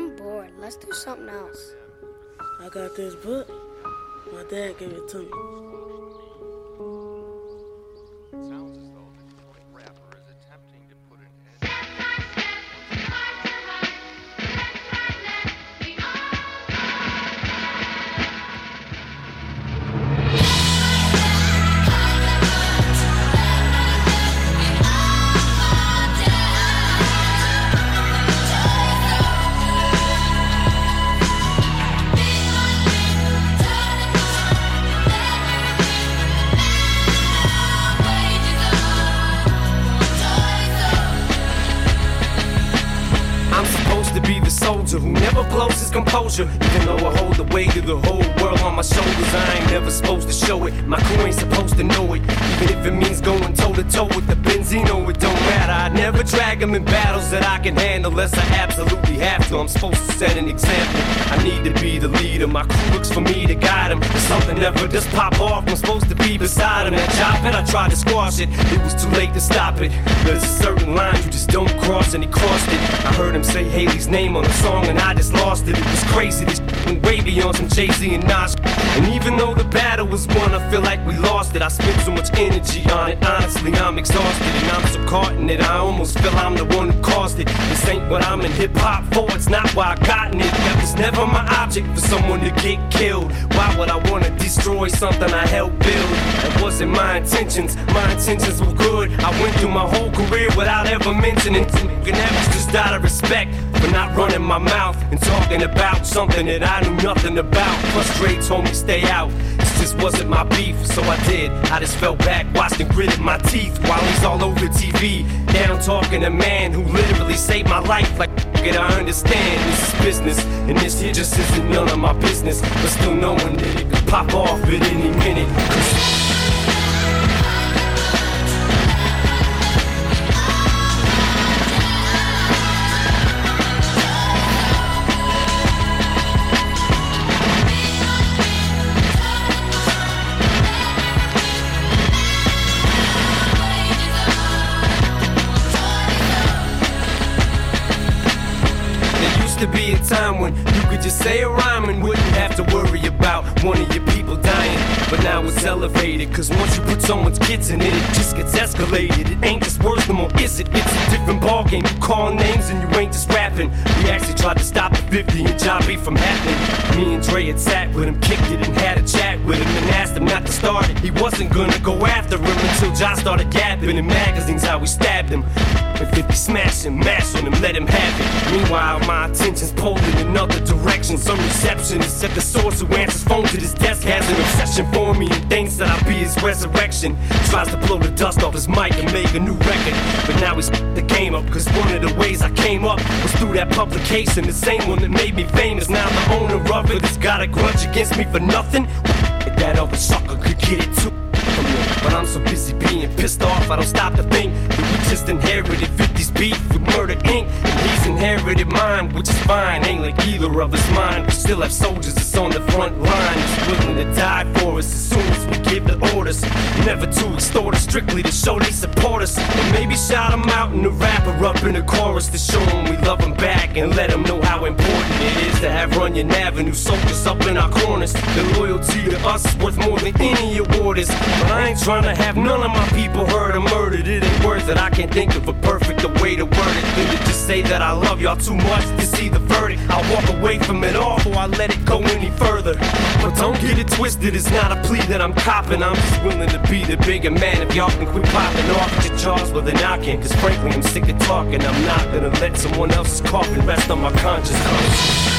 I'm bored. Let's do something else. I got this book. My dad gave it to me. Soldier who never blows his composure. Even though I hold the weight of the whole my shoulders, I ain't never supposed to show it. My crew ain't supposed to know it. Even if it means going toe to toe with the Benzino, it don't matter. I never drag them in battles that I can handle unless I absolutely have to. I'm supposed to set an example. I need to be the leader. My crew looks for me to guide them. If something never just pop off, I'm supposed to be beside him. That job and I tried to squash it. It was too late to stop it. There's a certain line you just don't cross, and he crossed it. I heard him say Hailie's name on the song, and I just lost it. It was crazy. This went way beyond some Jay Z and Nas. And even though the battle was won, I feel like we lost it. I spent so much energy on it. Honestly, I'm exhausted, and I'm so caught in it. I almost feel I'm the one who caused it. This ain't what I'm in hip hop for. It's not why I gotten it. That was never my object for someone to get killed. Why would I wanna destroy something I helped build? That wasn't my intentions. My intentions were good. I went through my whole career without ever mentioning it. And that was just out of respect for not running my mouth and talking about something that I knew nothing about. Told me stay out. This just wasn't my beef, so I did. I just fell back, watched and gritted my teeth while he's all over TV. Down talking a man who literally saved my life. Like, it, I understand this is business, and this here just isn't none of my business. But still knowing that it could pop off at any minute. To be a time when you could just say a rhyme and wouldn't have to worry about one of your people dying. But now it's elevated, cause once you put someone's kids in it, it just gets escalated. It ain't just words no more, is it? It's a different ballgame. You call names and you ain't just rapping. We actually tried to stop the 50 and John B from happening. Me and Dre had sat with him, kicked it, and had a chat with him, and asked him not to start it. He wasn't gonna go after Ja started gapping in magazines how we stabbed him. And 50 smash him, mash on him, let him have it. Meanwhile, my attention's pulled in another direction. Some receptionist at the source who answers phone to this desk has an obsession for me and thinks that I'll be his resurrection. Tries to blow the dust off his mic and make a new record. But now he's the game up, cause one of the ways I came up was through that publication. The same one that made me famous. Now the owner of it has got a grudge against me for nothing. I don't stop to think that we just inherited 50's beef with Murder Inc. And he's inherited mine, which is fine. Ain't like either of us mine. We still have soldiers that's on the front line, that's willing to die for us as soon as we give the orders. Never to extort us, strictly to show they support us. Or maybe shout them out in the rapper up in the chorus to show them we love them back and let them know how important it is to have Runyon Avenue soldiers up in our corners. The loyalty to us is worth more than But I ain't trying to have none of my people hurt or murdered. It ain't worth it. I can't think of a perfect way to word it than to just say that I love y'all too much to see the verdict. I'll walk away from it all before I let it go any further. But don't get it twisted. It's not a plea that I'm copping. I'm just willing to be the bigger man if y'all can quit popping off at your jaws with an I can. Cause frankly, I'm sick of talking. I'm not gonna let someone else's coffin rest on my conscience.